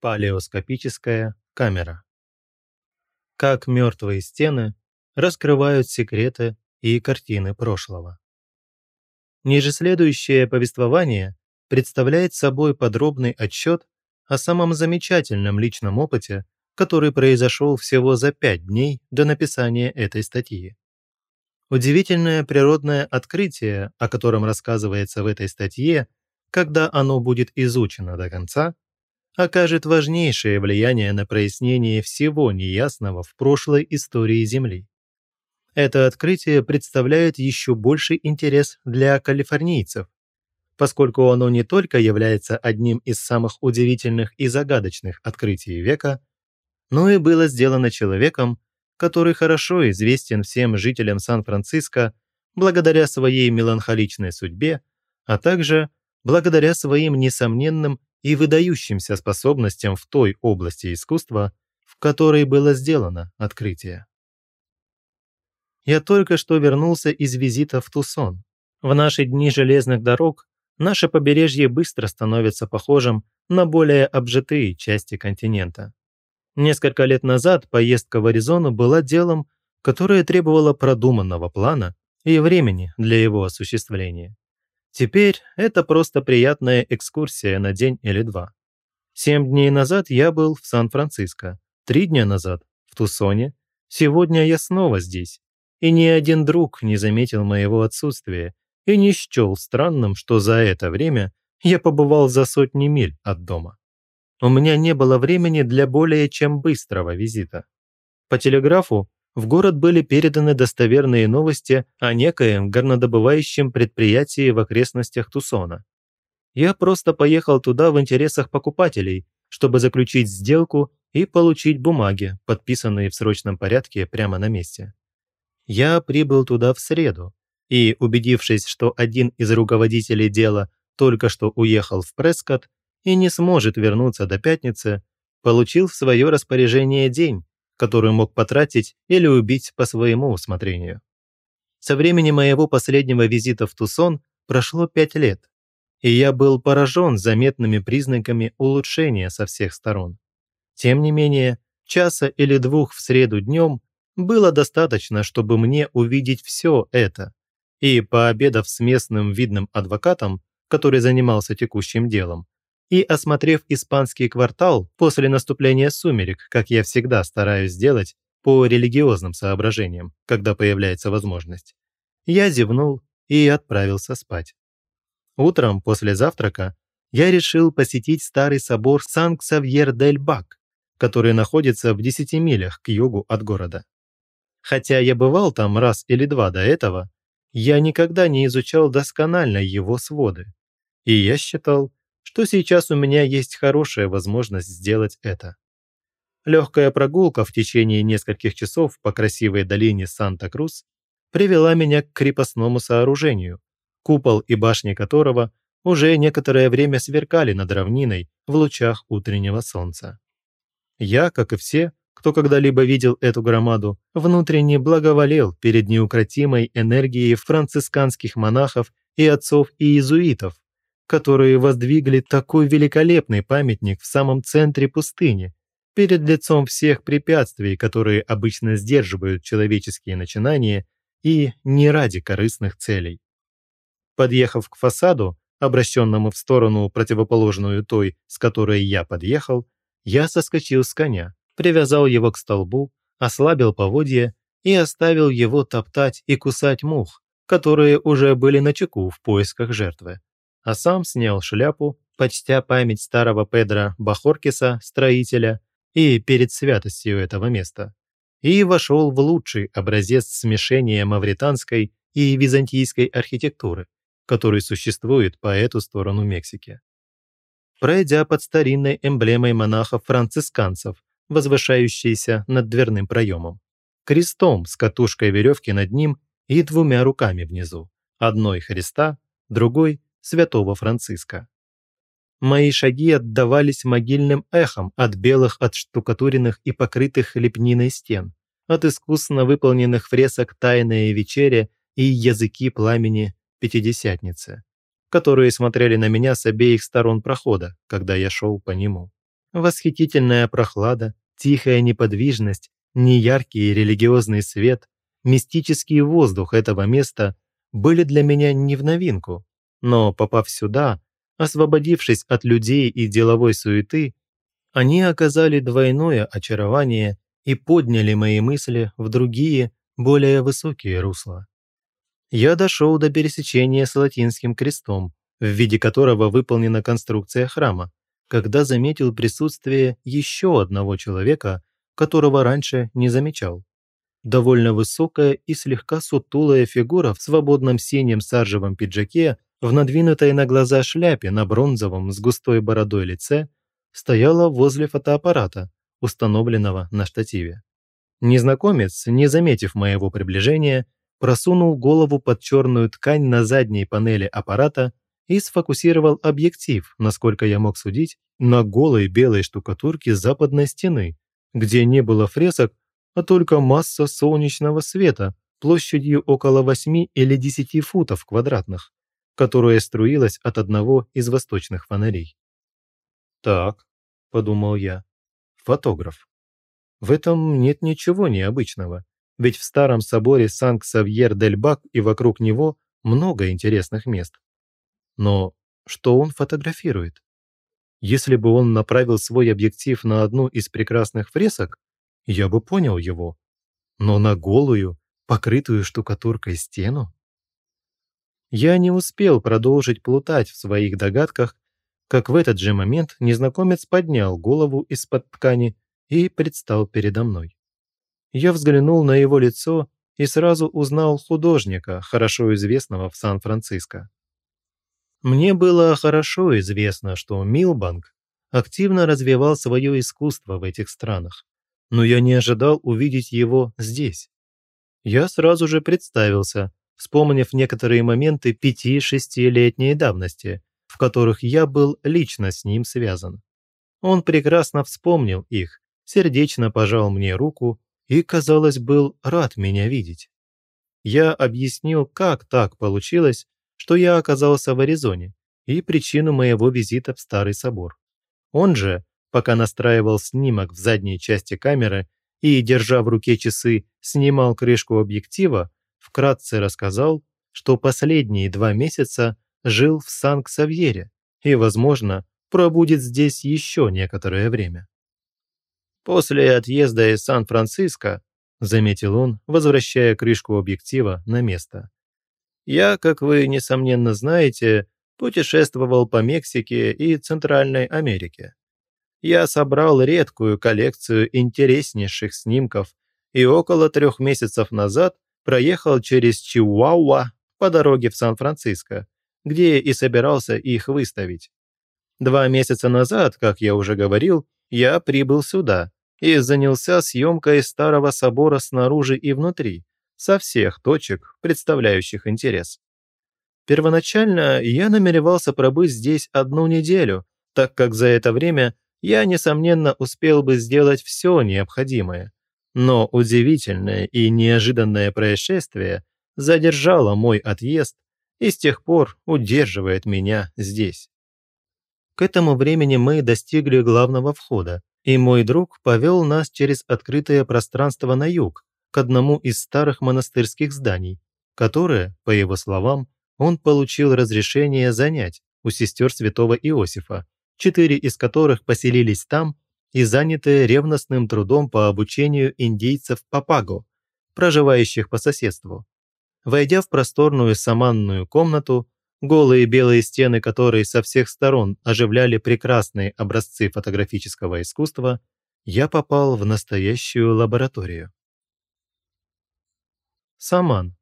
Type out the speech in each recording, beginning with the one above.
Палеоскопическая камера. Как мертвые стены раскрывают секреты и картины прошлого. Ниже следующее повествование представляет собой подробный отчет о самом замечательном личном опыте, который произошел всего за пять дней до написания этой статьи. Удивительное природное открытие, о котором рассказывается в этой статье, когда оно будет изучено до конца, окажет важнейшее влияние на прояснение всего неясного в прошлой истории Земли. Это открытие представляет еще больший интерес для калифорнийцев, поскольку оно не только является одним из самых удивительных и загадочных открытий века, но и было сделано человеком, который хорошо известен всем жителям Сан-Франциско благодаря своей меланхоличной судьбе, а также благодаря своим несомненным и выдающимся способностям в той области искусства, в которой было сделано открытие. Я только что вернулся из визита в Тусон. В наши дни железных дорог наше побережье быстро становится похожим на более обжитые части континента. Несколько лет назад поездка в Аризону была делом, которое требовало продуманного плана и времени для его осуществления. Теперь это просто приятная экскурсия на день или два. Семь дней назад я был в Сан-Франциско, три дня назад в Тусоне, сегодня я снова здесь. И ни один друг не заметил моего отсутствия и не счел странным, что за это время я побывал за сотни миль от дома. У меня не было времени для более чем быстрого визита. По телеграфу в город были переданы достоверные новости о некоем горнодобывающем предприятии в окрестностях Тусона. Я просто поехал туда в интересах покупателей, чтобы заключить сделку и получить бумаги, подписанные в срочном порядке прямо на месте. Я прибыл туда в среду, и, убедившись, что один из руководителей дела только что уехал в Прескотт и не сможет вернуться до пятницы, получил в свое распоряжение день, которую мог потратить или убить по своему усмотрению. Со времени моего последнего визита в Тусон прошло пять лет, и я был поражен заметными признаками улучшения со всех сторон. Тем не менее, часа или двух в среду днем было достаточно, чтобы мне увидеть все это, и, пообедав с местным видным адвокатом, который занимался текущим делом, и, осмотрев испанский квартал после наступления сумерек, как я всегда стараюсь сделать по религиозным соображениям, когда появляется возможность, я зевнул и отправился спать. Утром после завтрака я решил посетить старый собор Сан-Ксавьер-дель-Бак, который находится в 10 милях к югу от города. Хотя я бывал там раз или два до этого, я никогда не изучал досконально его своды. И я считал, что сейчас у меня есть хорошая возможность сделать это. Легкая прогулка в течение нескольких часов по красивой долине Санта-Крус привела меня к крепостному сооружению, купол и башни которого уже некоторое время сверкали над равниной в лучах утреннего солнца. Я, как и все, кто когда-либо видел эту громаду, внутренне благоволел перед неукротимой энергией францисканских монахов и отцов и иезуитов, которые воздвигли такой великолепный памятник в самом центре пустыни, перед лицом всех препятствий, которые обычно сдерживают человеческие начинания и не ради корыстных целей. Подъехав к фасаду, обращенному в сторону противоположную той, с которой я подъехал, я соскочил с коня, привязал его к столбу, ослабил поводья и оставил его топтать и кусать мух, которые уже были на чеку в поисках жертвы а сам снял шляпу, почтя память старого Педра Бахоркиса, строителя, и перед святостью этого места, и вошел в лучший образец смешения мавританской и византийской архитектуры, который существует по эту сторону Мексики. Пройдя под старинной эмблемой монахов-францисканцев, возвышающейся над дверным проемом, крестом с катушкой веревки над ним и двумя руками внизу, одной Христа, другой святого Франциска. Мои шаги отдавались могильным эхом от белых отштукатуренных и покрытых лепниной стен, от искусно выполненных фресок «Тайная вечеря» и «Языки пламени Пятидесятницы», которые смотрели на меня с обеих сторон прохода, когда я шел по нему. Восхитительная прохлада, тихая неподвижность, неяркий религиозный свет, мистический воздух этого места были для меня не в новинку. Но попав сюда, освободившись от людей и деловой суеты, они оказали двойное очарование и подняли мои мысли в другие, более высокие русла. Я дошел до пересечения с латинским крестом, в виде которого выполнена конструкция храма, когда заметил присутствие еще одного человека, которого раньше не замечал. Довольно высокая и слегка сутулая фигура в свободном синем саржевом пиджаке, в надвинутой на глаза шляпе на бронзовом с густой бородой лице, стояла возле фотоаппарата, установленного на штативе. Незнакомец, не заметив моего приближения, просунул голову под черную ткань на задней панели аппарата и сфокусировал объектив, насколько я мог судить, на голой белой штукатурке западной стены, где не было фресок, а только масса солнечного света площадью около 8 или 10 футов квадратных, которая струилась от одного из восточных фонарей. «Так», – подумал я, – «фотограф. В этом нет ничего необычного, ведь в старом соборе Санкт-Савьер-дель-Бак и вокруг него много интересных мест. Но что он фотографирует? Если бы он направил свой объектив на одну из прекрасных фресок, я бы понял его. Но на голую, покрытую штукатуркой стену? Я не успел продолжить плутать в своих догадках, как в этот же момент незнакомец поднял голову из-под ткани и предстал передо мной. Я взглянул на его лицо и сразу узнал художника, хорошо известного в Сан-Франциско. Мне было хорошо известно, что Милбанк активно развивал свое искусство в этих странах, но я не ожидал увидеть его здесь. Я сразу же представился, вспомнив некоторые моменты пяти-шестилетней давности, в которых я был лично с ним связан. Он прекрасно вспомнил их, сердечно пожал мне руку и, казалось, был рад меня видеть. Я объяснил, как так получилось, что я оказался в Аризоне, и причину моего визита в Старый Собор. Он же, пока настраивал снимок в задней части камеры и, держа в руке часы, снимал крышку объектива, вкратце рассказал, что последние два месяца жил в Санкт-Савьере и, возможно, пробудет здесь еще некоторое время. После отъезда из Сан-Франциско, заметил он, возвращая крышку объектива на место. Я, как вы, несомненно, знаете, путешествовал по Мексике и Центральной Америке. Я собрал редкую коллекцию интереснейших снимков и около трех месяцев назад проехал через Чиуауа по дороге в Сан-Франциско, где и собирался их выставить. Два месяца назад, как я уже говорил, я прибыл сюда, и занялся съемкой старого собора снаружи и внутри, со всех точек, представляющих интерес. Первоначально я намеревался пробыть здесь одну неделю, так как за это время я, несомненно, успел бы сделать все необходимое. Но удивительное и неожиданное происшествие задержало мой отъезд и с тех пор удерживает меня здесь. К этому времени мы достигли главного входа, и мой друг повел нас через открытое пространство на юг, к одному из старых монастырских зданий, которое, по его словам, он получил разрешение занять у сестер святого Иосифа, четыре из которых поселились там и заняты ревностным трудом по обучению индейцев Папаго, проживающих по соседству. Войдя в просторную саманную комнату, голые белые стены которой со всех сторон оживляли прекрасные образцы фотографического искусства, я попал в настоящую лабораторию. Саман.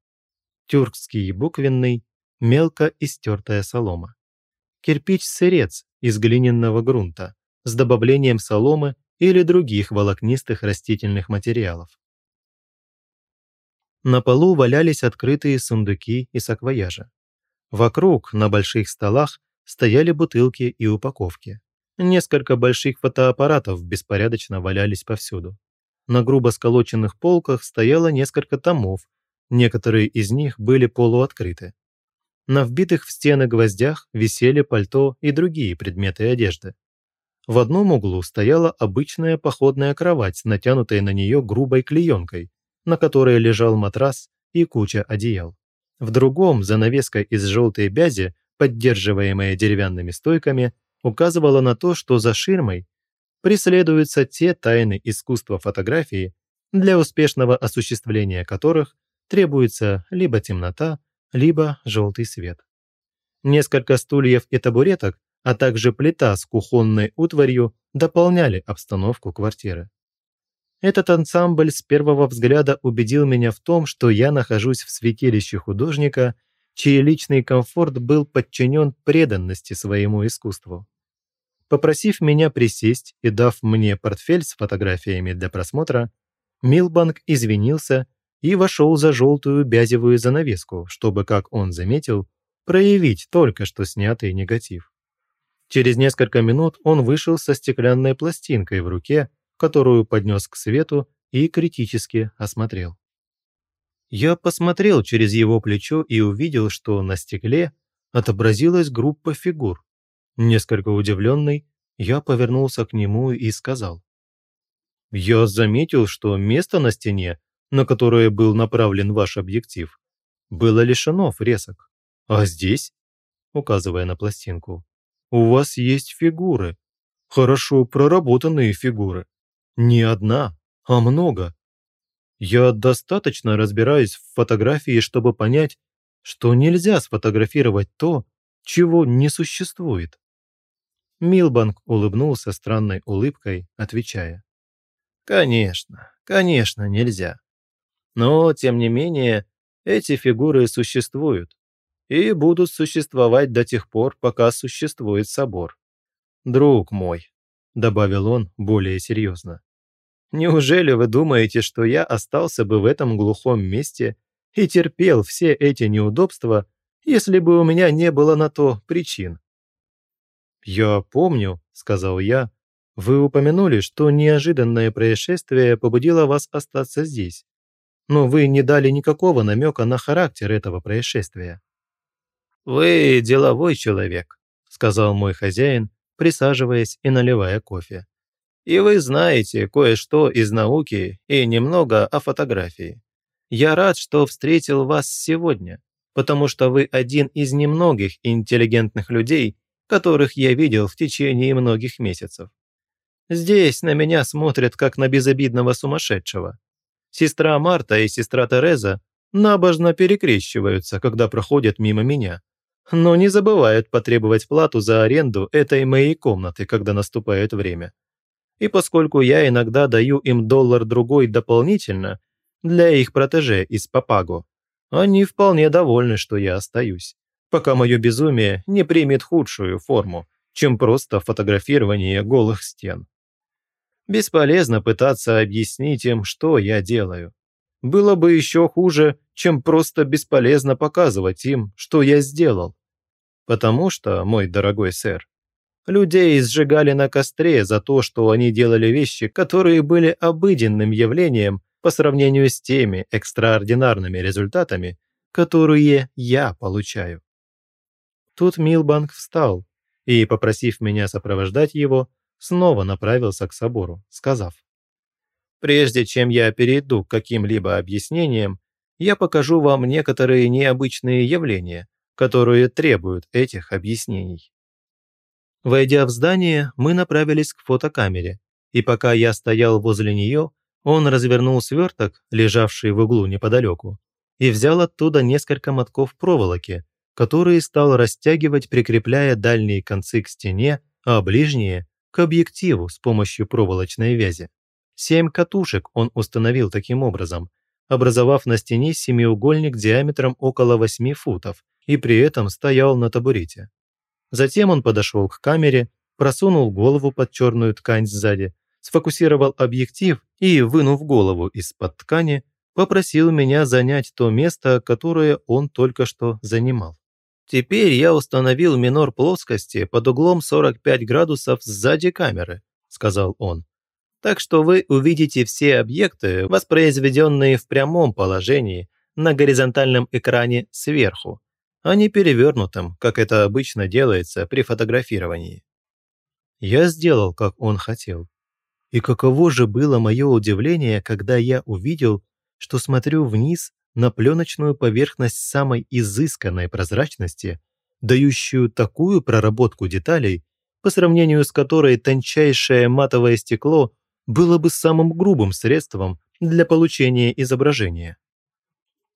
Тюркский буквенный, мелко истертая солома. Кирпич-сырец из глиняного грунта с добавлением соломы или других волокнистых растительных материалов. На полу валялись открытые сундуки и саквояжи. Вокруг, на больших столах, стояли бутылки и упаковки. Несколько больших фотоаппаратов беспорядочно валялись повсюду. На грубо сколоченных полках стояло несколько томов, некоторые из них были полуоткрыты. На вбитых в стены гвоздях висели пальто и другие предметы одежды. В одном углу стояла обычная походная кровать с натянутой на нее грубой клеенкой, на которой лежал матрас и куча одеял. В другом занавеска из желтой бязи, поддерживаемая деревянными стойками, указывала на то, что за ширмой преследуются те тайны искусства фотографии, для успешного осуществления которых требуется либо темнота, либо желтый свет. Несколько стульев и табуреток, а также плита с кухонной утварью дополняли обстановку квартиры. Этот ансамбль с первого взгляда убедил меня в том, что я нахожусь в святилище художника, чей личный комфорт был подчинен преданности своему искусству. Попросив меня присесть и дав мне портфель с фотографиями для просмотра, Милбанк извинился и вошел за желтую бязевую занавеску, чтобы, как он заметил, проявить только что снятый негатив. Через несколько минут он вышел со стеклянной пластинкой в руке, которую поднес к свету и критически осмотрел. Я посмотрел через его плечо и увидел, что на стекле отобразилась группа фигур. Несколько удивленный, я повернулся к нему и сказал. «Я заметил, что место на стене, на которое был направлен ваш объектив, было лишено фресок. А здесь, указывая на пластинку, у вас есть фигуры, хорошо проработанные фигуры. Не одна, а много. Я достаточно разбираюсь в фотографии, чтобы понять, что нельзя сфотографировать то, чего не существует. Милбанк улыбнулся странной улыбкой, отвечая. «Конечно, конечно, нельзя. Но, тем не менее, эти фигуры существуют и будут существовать до тех пор, пока существует собор. Друг мой», — добавил он более серьезно, Неужели вы думаете, что я остался бы в этом глухом месте и терпел все эти неудобства, если бы у меня не было на то причин? «Я помню», — сказал я, — «вы упомянули, что неожиданное происшествие побудило вас остаться здесь. Но вы не дали никакого намека на характер этого происшествия». «Вы деловой человек», — сказал мой хозяин, присаживаясь и наливая кофе. И вы знаете кое-что из науки и немного о фотографии. Я рад, что встретил вас сегодня, потому что вы один из немногих интеллигентных людей, которых я видел в течение многих месяцев. Здесь на меня смотрят как на безобидного сумасшедшего. Сестра Марта и сестра Тереза набожно перекрещиваются, когда проходят мимо меня, но не забывают потребовать плату за аренду этой моей комнаты, когда наступает время. И поскольку я иногда даю им доллар-другой дополнительно для их протеже из Папаго, они вполне довольны, что я остаюсь, пока мое безумие не примет худшую форму, чем просто фотографирование голых стен. Бесполезно пытаться объяснить им, что я делаю. Было бы еще хуже, чем просто бесполезно показывать им, что я сделал. Потому что, мой дорогой сэр, Людей сжигали на костре за то, что они делали вещи, которые были обыденным явлением по сравнению с теми экстраординарными результатами, которые я получаю. Тут Милбанк встал и, попросив меня сопровождать его, снова направился к собору, сказав, «Прежде чем я перейду к каким-либо объяснениям, я покажу вам некоторые необычные явления, которые требуют этих объяснений». Войдя в здание, мы направились к фотокамере, и пока я стоял возле нее, он развернул сверток, лежавший в углу неподалеку, и взял оттуда несколько мотков проволоки, которые стал растягивать, прикрепляя дальние концы к стене, а ближние – к объективу с помощью проволочной вязи. Семь катушек он установил таким образом, образовав на стене семиугольник диаметром около 8 футов и при этом стоял на табурете. Затем он подошел к камере, просунул голову под черную ткань сзади, сфокусировал объектив и, вынув голову из-под ткани, попросил меня занять то место, которое он только что занимал. «Теперь я установил минор плоскости под углом 45 градусов сзади камеры», – сказал он. «Так что вы увидите все объекты, воспроизведенные в прямом положении на горизонтальном экране сверху, а не перевернутым, как это обычно делается при фотографировании. Я сделал, как он хотел. И каково же было мое удивление, когда я увидел, что смотрю вниз на пленочную поверхность самой изысканной прозрачности, дающую такую проработку деталей, по сравнению с которой тончайшее матовое стекло было бы самым грубым средством для получения изображения.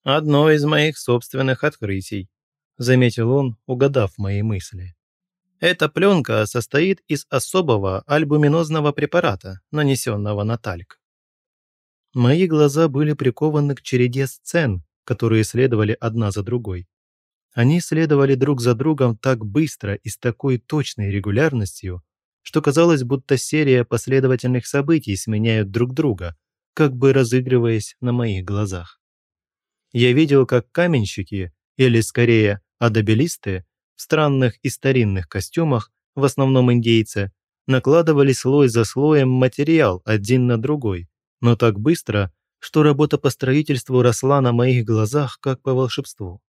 «Одно из моих собственных открытий», – заметил он, угадав мои мысли. Эта пленка состоит из особого альбуминозного препарата, нанесенного на тальк. Мои глаза были прикованы к череде сцен, которые следовали одна за другой. Они следовали друг за другом так быстро и с такой точной регулярностью, что казалось, будто серия последовательных событий сменяют друг друга, как бы разыгрываясь на моих глазах. Я видел, как каменщики, или скорее адабелисты, в странных и старинных костюмах, в основном индейцы, накладывали слой за слоем материал один на другой, но так быстро, что работа по строительству росла на моих глазах, как по волшебству.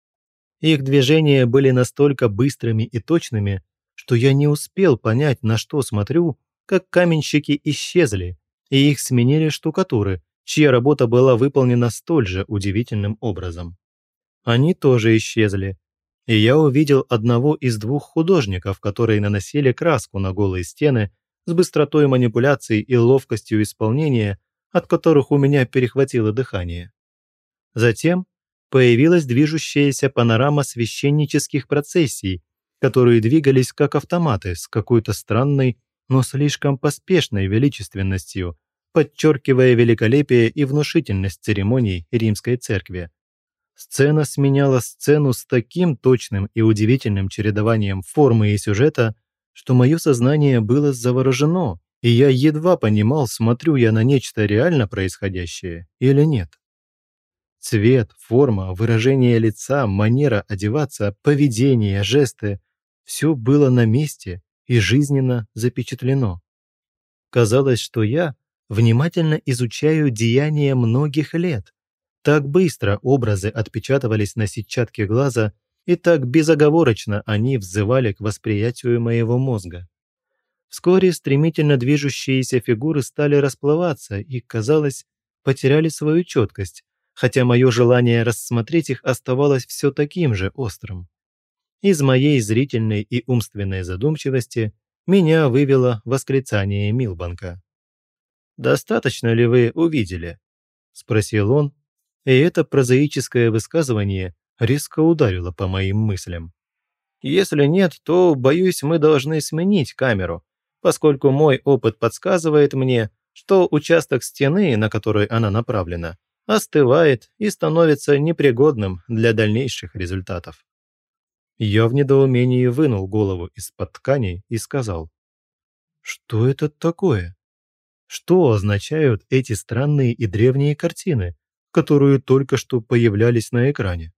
Их движения были настолько быстрыми и точными, что я не успел понять, на что смотрю, как каменщики исчезли, и их сменили штукатуры, чья работа была выполнена столь же удивительным образом. Они тоже исчезли, и я увидел одного из двух художников, которые наносили краску на голые стены с быстротой манипуляций и ловкостью исполнения, от которых у меня перехватило дыхание. Затем появилась движущаяся панорама священнических процессий, которые двигались как автоматы с какой-то странной, но слишком поспешной величественностью, подчеркивая великолепие и внушительность церемоний римской церкви. Сцена сменяла сцену с таким точным и удивительным чередованием формы и сюжета, что мое сознание было заворожено, и я едва понимал, смотрю я на нечто реально происходящее или нет. Цвет, форма, выражение лица, манера одеваться, поведение, жесты – все было на месте и жизненно запечатлено. Казалось, что я внимательно изучаю деяния многих лет, так быстро образы отпечатывались на сетчатке глаза, и так безоговорочно они взывали к восприятию моего мозга. Вскоре стремительно движущиеся фигуры стали расплываться и, казалось, потеряли свою четкость, хотя мое желание рассмотреть их оставалось все таким же острым. Из моей зрительной и умственной задумчивости меня вывело восклицание Милбанка. «Достаточно ли вы увидели?» – спросил он, и это прозаическое высказывание резко ударило по моим мыслям. Если нет, то, боюсь, мы должны сменить камеру, поскольку мой опыт подсказывает мне, что участок стены, на который она направлена, остывает и становится непригодным для дальнейших результатов. Я в недоумении вынул голову из-под ткани и сказал, «Что это такое? Что означают эти странные и древние картины, которые только что появлялись на экране.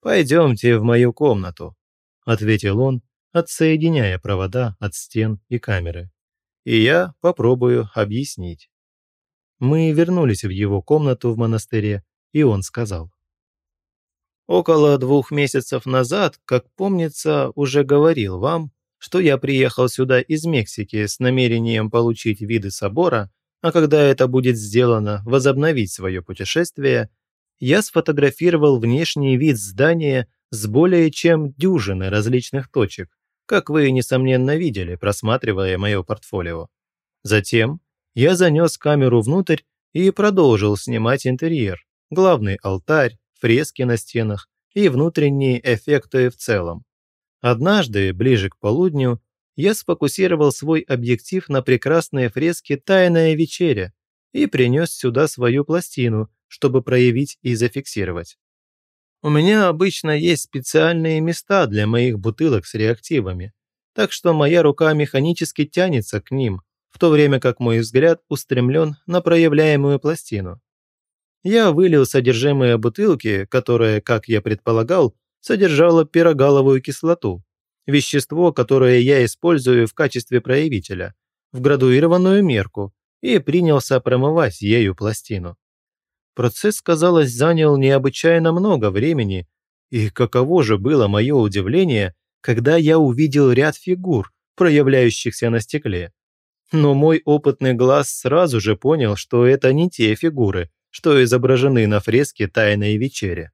«Пойдемте в мою комнату», – ответил он, отсоединяя провода от стен и камеры. «И я попробую объяснить». Мы вернулись в его комнату в монастыре, и он сказал. «Около двух месяцев назад, как помнится, уже говорил вам, что я приехал сюда из Мексики с намерением получить виды собора а когда это будет сделано, возобновить свое путешествие, я сфотографировал внешний вид здания с более чем дюжины различных точек, как вы, несомненно, видели, просматривая мое портфолио. Затем я занес камеру внутрь и продолжил снимать интерьер, главный алтарь, фрески на стенах и внутренние эффекты в целом. Однажды, ближе к полудню, я сфокусировал свой объектив на прекрасные фрески «Тайная вечеря» и принес сюда свою пластину, чтобы проявить и зафиксировать. У меня обычно есть специальные места для моих бутылок с реактивами, так что моя рука механически тянется к ним, в то время как мой взгляд устремлен на проявляемую пластину. Я вылил содержимое бутылки, которая, как я предполагал, содержала пирогаловую кислоту, вещество, которое я использую в качестве проявителя, в градуированную мерку и принялся промывать ею пластину. Процесс, казалось, занял необычайно много времени, и каково же было мое удивление, когда я увидел ряд фигур, проявляющихся на стекле. Но мой опытный глаз сразу же понял, что это не те фигуры, что изображены на фреске «Тайной вечери».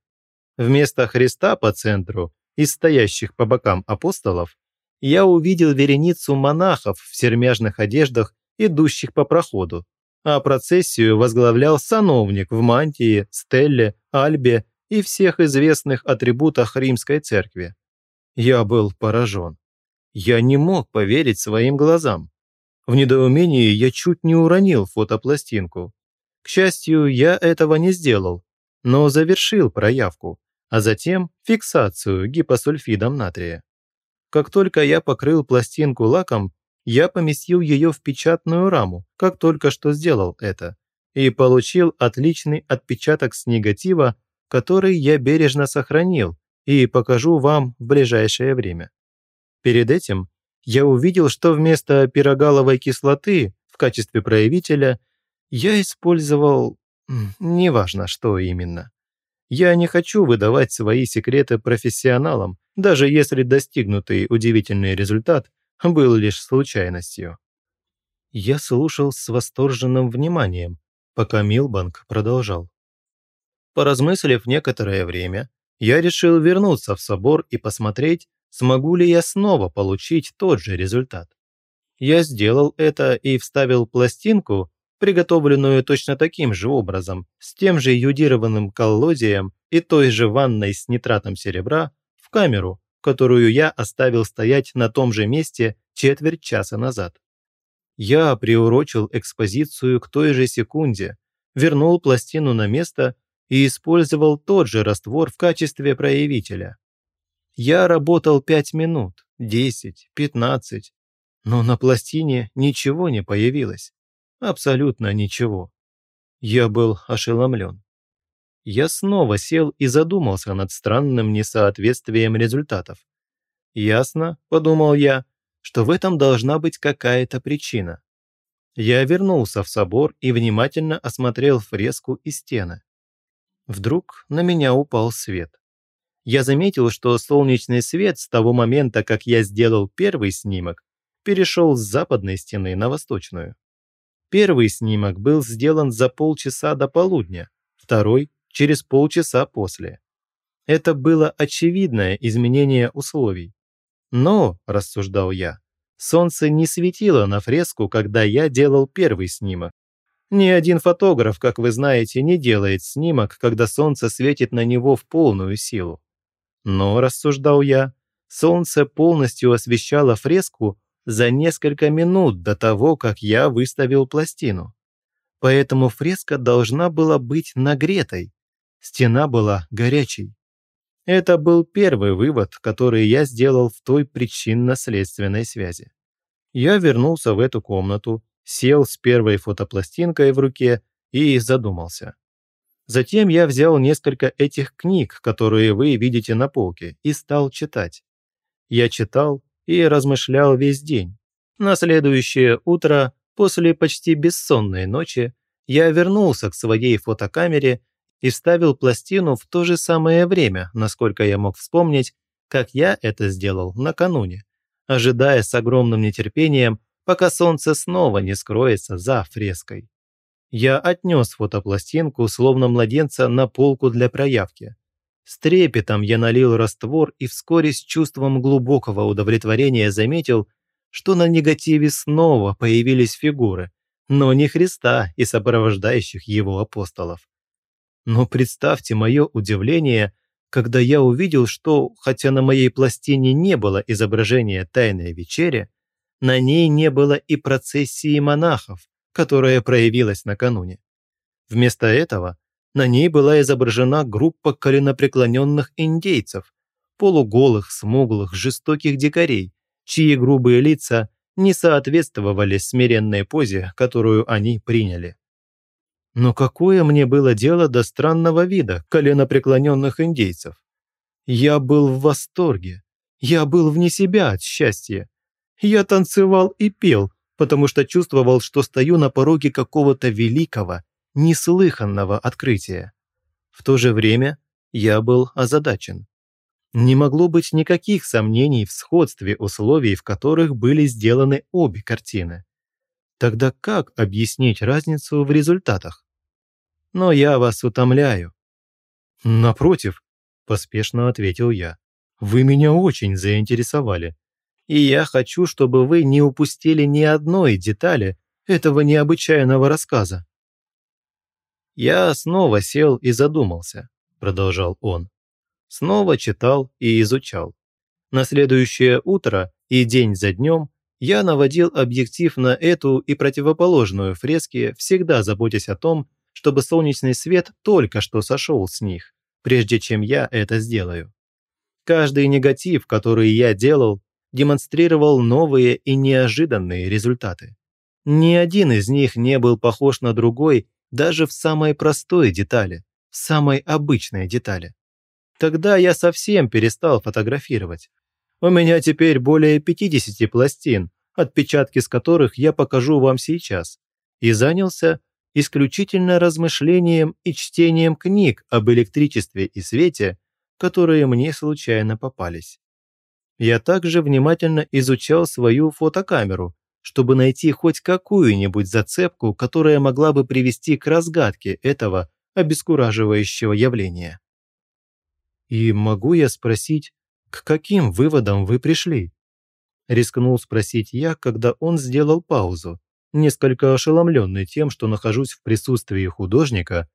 Вместо Христа по центру и стоящих по бокам апостолов я увидел вереницу монахов в сермяжных одеждах, идущих по проходу, а процессию возглавлял сановник в мантии, стелле, альбе и всех известных атрибутах римской церкви. Я был поражен. Я не мог поверить своим глазам. В недоумении я чуть не уронил фотопластинку. К счастью, я этого не сделал, но завершил проявку, а затем фиксацию гипосульфидом натрия. Как только я покрыл пластинку лаком, я поместил ее в печатную раму, как только что сделал это, и получил отличный отпечаток с негатива, который я бережно сохранил и покажу вам в ближайшее время. Перед этим я увидел, что вместо пирогаловой кислоты в качестве проявителя я использовал... неважно, что именно. Я не хочу выдавать свои секреты профессионалам, даже если достигнутый удивительный результат был лишь случайностью. Я слушал с восторженным вниманием, пока Милбанк продолжал. Поразмыслив некоторое время, я решил вернуться в собор и посмотреть, смогу ли я снова получить тот же результат. Я сделал это и вставил пластинку, приготовленную точно таким же образом, с тем же юдированным коллозием и той же ванной с нитратом серебра, в камеру, которую я оставил стоять на том же месте четверть часа назад. Я приурочил экспозицию к той же секунде, вернул пластину на место и использовал тот же раствор в качестве проявителя. Я работал 5 минут, 10, 15, но на пластине ничего не появилось. Абсолютно ничего. Я был ошеломлен. Я снова сел и задумался над странным несоответствием результатов. Ясно, подумал я, что в этом должна быть какая-то причина. Я вернулся в собор и внимательно осмотрел фреску и стены. Вдруг на меня упал свет я заметил, что солнечный свет с того момента, как я сделал первый снимок, перешел с западной стены на восточную. Первый снимок был сделан за полчаса до полудня, второй – через полчаса после. Это было очевидное изменение условий. Но, рассуждал я, солнце не светило на фреску, когда я делал первый снимок. Ни один фотограф, как вы знаете, не делает снимок, когда солнце светит на него в полную силу. Но, рассуждал я, солнце полностью освещало фреску за несколько минут до того, как я выставил пластину. Поэтому фреска должна была быть нагретой. Стена была горячей. Это был первый вывод, который я сделал в той причинно-следственной связи. Я вернулся в эту комнату, сел с первой фотопластинкой в руке и задумался. Затем я взял несколько этих книг, которые вы видите на полке, и стал читать. Я читал и размышлял весь день. На следующее утро, после почти бессонной ночи, я вернулся к своей фотокамере и вставил пластину в то же самое время, насколько я мог вспомнить, как я это сделал накануне, ожидая с огромным нетерпением, пока солнце снова не скроется за фреской. Я отнес фотопластинку, словно младенца, на полку для проявки. С трепетом я налил раствор и вскоре с чувством глубокого удовлетворения заметил, что на негативе снова появились фигуры, но не Христа и сопровождающих его апостолов. Но представьте мое удивление, когда я увидел, что, хотя на моей пластине не было изображения Тайной вечери, на ней не было и процессии монахов, которая проявилась накануне. Вместо этого на ней была изображена группа коленопреклоненных индейцев, полуголых, смуглых, жестоких дикарей, чьи грубые лица не соответствовали смиренной позе, которую они приняли. Но какое мне было дело до странного вида коленопреклоненных индейцев? Я был в восторге. Я был вне себя от счастья. Я танцевал и пел, потому что чувствовал, что стою на пороге какого-то великого, неслыханного открытия. В то же время я был озадачен. не могло быть никаких сомнений в сходстве условий, в которых были сделаны обе картины. Тогда как объяснить разницу в результатах? Но я вас утомляю. Напротив, поспешно ответил я. Вы меня очень заинтересовали. И я хочу, чтобы вы не упустили ни одной детали этого необычайного рассказа. Я снова сел и задумался, продолжал он. Снова читал и изучал. На следующее утро и день за днем я наводил объектив на эту и противоположную фрески, всегда заботясь о том, чтобы солнечный свет только что сошел с них, прежде чем я это сделаю. Каждый негатив, который я делал, демонстрировал новые и неожиданные результаты. Ни один из них не был похож на другой даже в самой простой детали, в самой обычной детали. Тогда я совсем перестал фотографировать. У меня теперь более 50 пластин, отпечатки с которых я покажу вам сейчас, и занялся исключительно размышлением и чтением книг об электричестве и свете, которые мне случайно попались. Я также внимательно изучал свою фотокамеру, чтобы найти хоть какую-нибудь зацепку, которая могла бы привести к разгадке этого обескураживающего явления. «И могу я спросить, к каким выводам вы пришли?» Рискнул спросить я, когда он сделал паузу, несколько ошеломленный тем, что нахожусь в присутствии художника,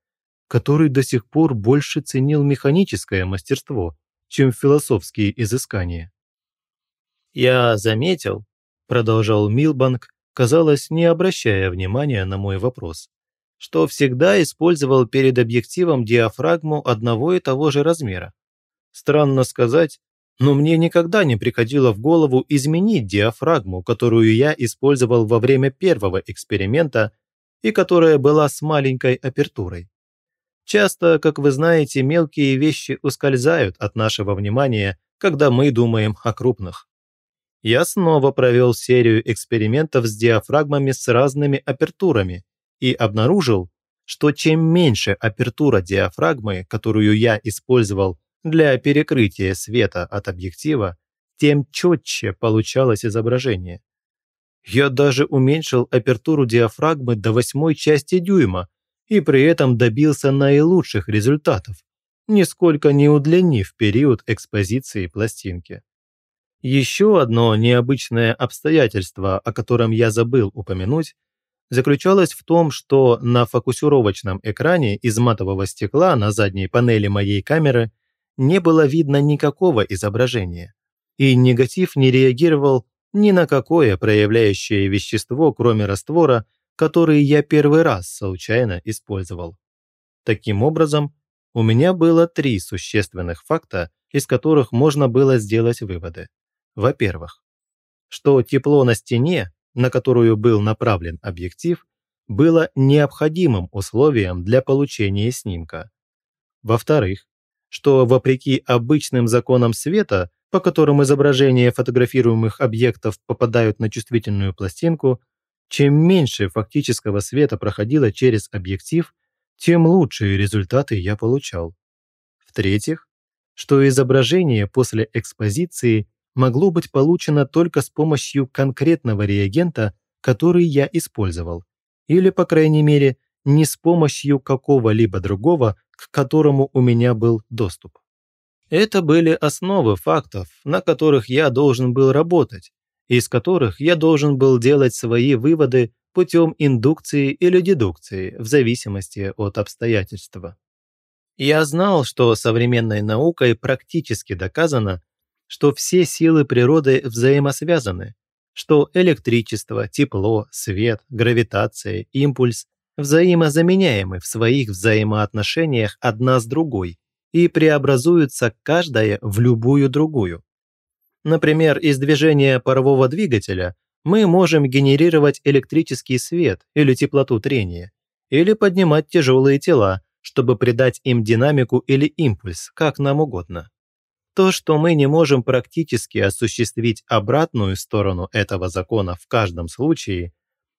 который до сих пор больше ценил механическое мастерство, чем философские изыскания. «Я заметил», – продолжал Милбанк, казалось, не обращая внимания на мой вопрос, что всегда использовал перед объективом диафрагму одного и того же размера. Странно сказать, но мне никогда не приходило в голову изменить диафрагму, которую я использовал во время первого эксперимента и которая была с маленькой апертурой. Часто, как вы знаете, мелкие вещи ускользают от нашего внимания, когда мы думаем о крупных. Я снова провел серию экспериментов с диафрагмами с разными апертурами и обнаружил, что чем меньше апертура диафрагмы, которую я использовал для перекрытия света от объектива, тем четче получалось изображение. Я даже уменьшил апертуру диафрагмы до восьмой части дюйма и при этом добился наилучших результатов, нисколько не удлинив период экспозиции пластинки. Еще одно необычное обстоятельство, о котором я забыл упомянуть, заключалось в том, что на фокусировочном экране из матового стекла на задней панели моей камеры – не было видно никакого изображения, и негатив не реагировал ни на какое проявляющее вещество, кроме раствора, который я первый раз случайно использовал. Таким образом, у меня было три существенных факта, из которых можно было сделать выводы. Во-первых, что тепло на стене, на которую был направлен объектив, было необходимым условием для получения снимка. Во-вторых, что вопреки обычным законам света, по которым изображения фотографируемых объектов попадают на чувствительную пластинку, чем меньше фактического света проходило через объектив, тем лучшие результаты я получал. В-третьих, что изображение после экспозиции могло быть получено только с помощью конкретного реагента, который я использовал, или, по крайней мере, не с помощью какого-либо другого, к которому у меня был доступ. Это были основы фактов, на которых я должен был работать, из которых я должен был делать свои выводы путем индукции или дедукции, в зависимости от обстоятельства. Я знал, что современной наукой практически доказано, что все силы природы взаимосвязаны, что электричество, тепло, свет, гравитация, импульс взаимозаменяемы в своих взаимоотношениях одна с другой и преобразуются каждая в любую другую. Например, из движения парового двигателя мы можем генерировать электрический свет или теплоту трения, или поднимать тяжелые тела, чтобы придать им динамику или импульс, как нам угодно. То, что мы не можем практически осуществить обратную сторону этого закона в каждом случае,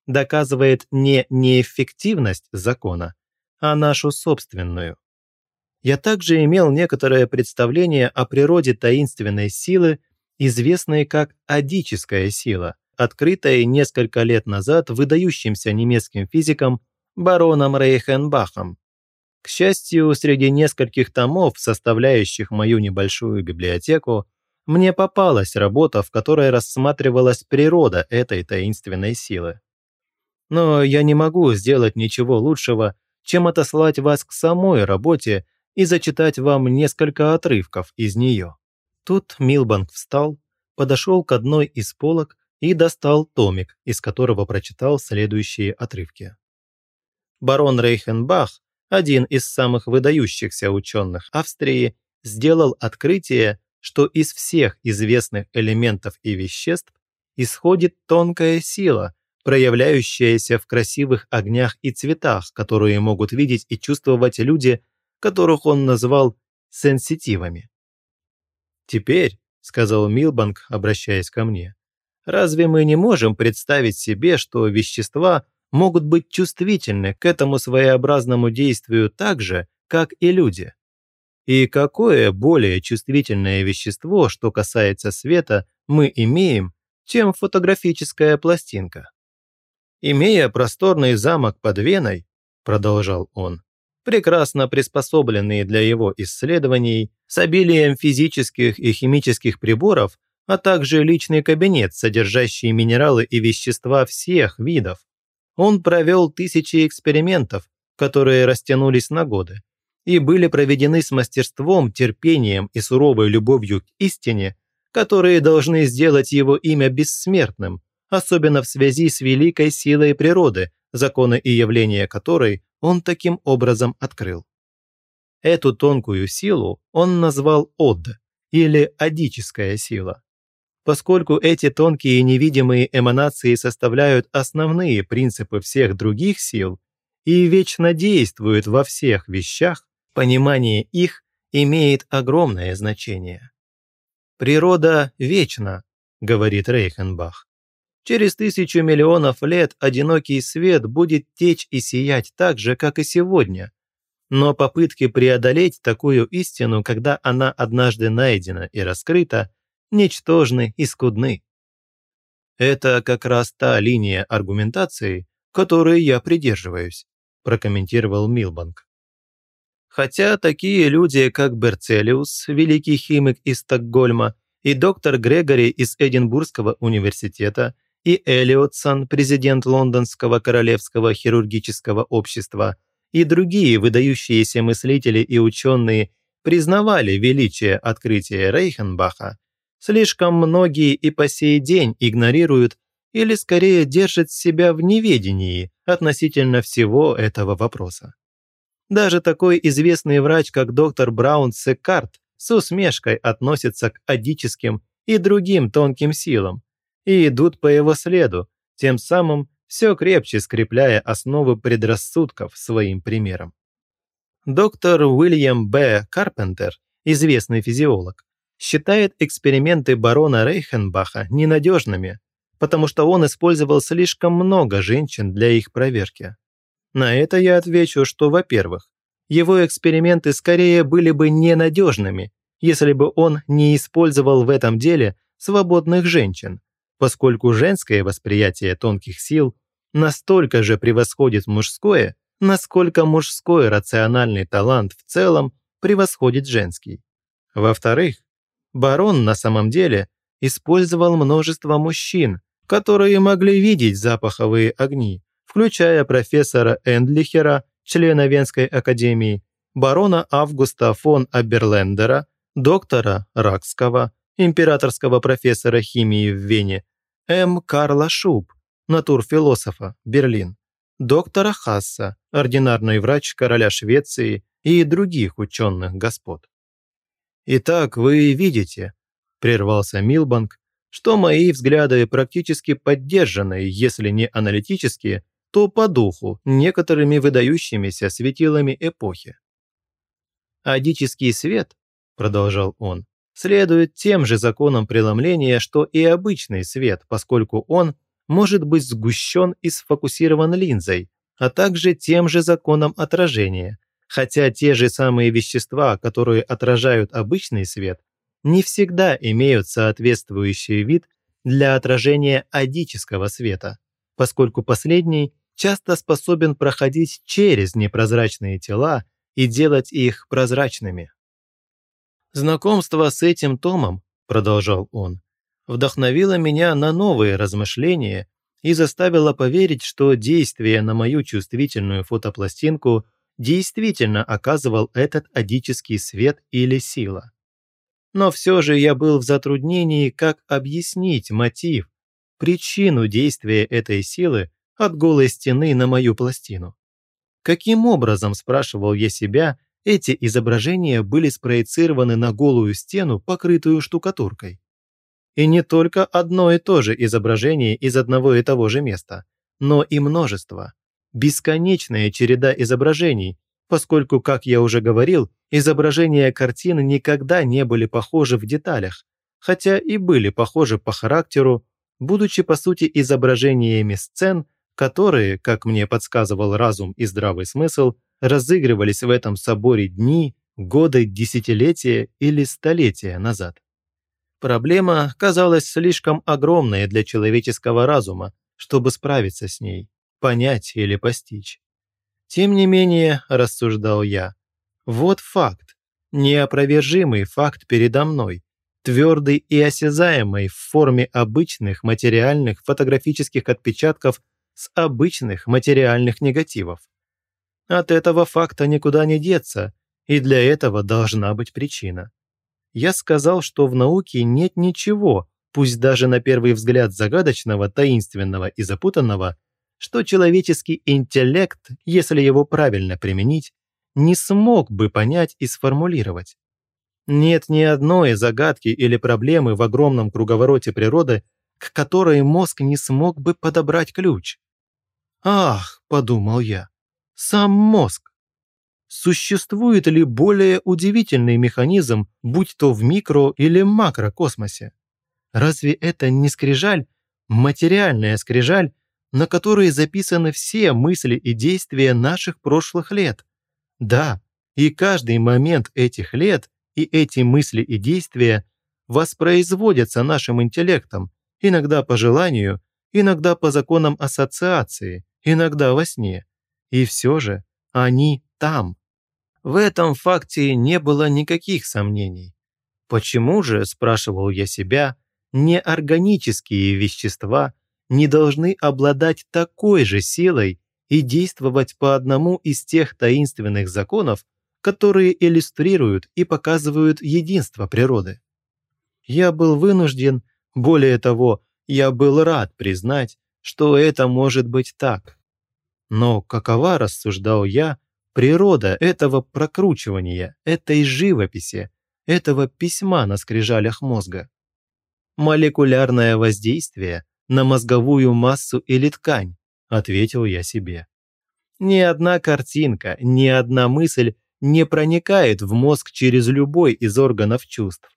доказывает не неэффективность закона, а нашу собственную. я также имел некоторое представление о природе таинственной силы, известной как адическая сила, открытая несколько лет назад выдающимся немецким физиком бароном Рейхенбахом. К счастью, среди нескольких томов, составляющих мою небольшую библиотеку, мне попалась работа, в которой рассматривалась природа этой таинственной силы. Но я не могу сделать ничего лучшего, чем отослать вас к самой работе и зачитать вам несколько отрывков из нее. Тут Милбанк встал, подошел к одной из полок и достал томик, из которого прочитал следующие отрывки. Барон Рейхенбах, один из самых выдающихся ученых Австрии, сделал открытие, что из всех известных элементов и веществ исходит тонкая сила, проявляющаяся в красивых огнях и цветах, которые могут видеть и чувствовать люди – которых он назвал сенситивами. «Теперь», — сказал Милбанк, обращаясь ко мне, «разве мы не можем представить себе, что вещества могут быть чувствительны к этому своеобразному действию так же, как и люди? И какое более чувствительное вещество, что касается света, мы имеем, чем фотографическая пластинка? Имея просторный замок под Веной, продолжал он, прекрасно приспособленные для его исследований, с обилием физических и химических приборов, а также личный кабинет, содержащий минералы и вещества всех видов. Он провел тысячи экспериментов, которые растянулись на годы, и были проведены с мастерством, терпением и суровой любовью к истине, которые должны сделать его имя бессмертным, особенно в связи с великой силой природы, законы и явления которой он таким образом открыл. Эту тонкую силу он назвал Од, или Адическая сила. Поскольку эти тонкие невидимые эманации составляют основные принципы всех других сил и вечно действуют во всех вещах, понимание их имеет огромное значение. «Природа вечна», – говорит Рейхенбах. Через тысячу миллионов лет одинокий свет будет течь и сиять так же, как и сегодня. Но попытки преодолеть такую истину, когда она однажды найдена и раскрыта, ничтожны и скудны. Это как раз та линия аргументации, которой я придерживаюсь, прокомментировал Милбанк. Хотя такие люди, как Берцелиус, великий химик из Стокгольма, и доктор Грегори из Эдинбургского университета – и Эллиотсон, президент Лондонского королевского хирургического общества, и другие выдающиеся мыслители и ученые признавали величие открытия Рейхенбаха, слишком многие и по сей день игнорируют или скорее держат себя в неведении относительно всего этого вопроса. Даже такой известный врач, как доктор Браун Секарт, с усмешкой относится к адическим и другим тонким силам, и идут по его следу, тем самым все крепче скрепляя основы предрассудков своим примером. Доктор Уильям Б. Карпентер, известный физиолог, считает эксперименты барона Рейхенбаха ненадежными, потому что он использовал слишком много женщин для их проверки. На это я отвечу, что, во-первых, его эксперименты скорее были бы ненадежными, если бы он не использовал в этом деле свободных женщин, поскольку женское восприятие тонких сил настолько же превосходит мужское, насколько мужской рациональный талант в целом превосходит женский. Во-вторых, барон на самом деле использовал множество мужчин, которые могли видеть запаховые огни, включая профессора Эндлихера, члена Венской академии, барона Августа фон Аберлендера, доктора Ракского, императорского профессора химии в Вене, М. Карла Шуб, натурфилософа, Берлин, доктора Хасса, ординарный врач короля Швеции и других ученых господ. «Итак, вы видите», – прервался Милбанк, что мои взгляды практически поддержаны, если не аналитически, то по духу некоторыми выдающимися светилами эпохи. «Адический свет», – продолжал он, следует тем же законам преломления, что и обычный свет, поскольку он может быть сгущен и сфокусирован линзой, а также тем же законом отражения, Хотя те же самые вещества, которые отражают обычный свет, не всегда имеют соответствующий вид для отражения адического света, поскольку последний часто способен проходить через непрозрачные тела и делать их прозрачными. «Знакомство с этим томом», – продолжал он, – «вдохновило меня на новые размышления и заставило поверить, что действие на мою чувствительную фотопластинку действительно оказывал этот адический свет или сила. Но все же я был в затруднении, как объяснить мотив, причину действия этой силы от голой стены на мою пластину. Каким образом, спрашивал я себя, эти изображения были спроецированы на голую стену, покрытую штукатуркой? И не только одно и то же изображение из одного и того же места, но и множество. Бесконечная череда изображений, поскольку, как я уже говорил, изображения картины никогда не были похожи в деталях, хотя и были похожи по характеру, будучи по сути изображениями сцен, которые, как мне подсказывал разум и здравый смысл, разыгрывались в этом соборе дни, годы, десятилетия или столетия назад. Проблема казалась слишком огромной для человеческого разума, чтобы справиться с ней, понять или постичь. Тем не менее, рассуждал я, вот факт, неопровержимый факт передо мной, твердый и осязаемый в форме обычных материальных фотографических отпечатков с обычных материальных негативов. От этого факта никуда не деться, и для этого должна быть причина. Я сказал, что в науке нет ничего, пусть даже на первый взгляд загадочного, таинственного и запутанного, что человеческий интеллект, если его правильно применить, не смог бы понять и сформулировать. Нет ни одной загадки или проблемы в огромном круговороте природы, к которой мозг не смог бы подобрать ключ. «Ах», – подумал я, – «сам мозг». Существует ли более удивительный механизм, будь то в микро- или макрокосмосе? Разве это не скрижаль, материальная скрижаль, на которой записаны все мысли и действия наших прошлых лет? Да, и каждый момент этих лет и эти мысли и действия воспроизводятся нашим интеллектом, иногда по желанию, иногда по законам ассоциации, иногда во сне. И все же они там. В этом факте не было никаких сомнений. Почему же, спрашивал я себя, неорганические вещества не должны обладать такой же силой и действовать по одному из тех таинственных законов, которые иллюстрируют и показывают единство природы? Я был вынужден, более того, я был рад признать, что это может быть так. Но какова, рассуждал я, природа этого прокручивания, этой живописи, этого письма на скрижалях мозга? Молекулярное воздействие на мозговую массу или ткань, ответил я себе. Ни одна картинка, ни одна мысль не проникает в мозг через любой из органов чувств,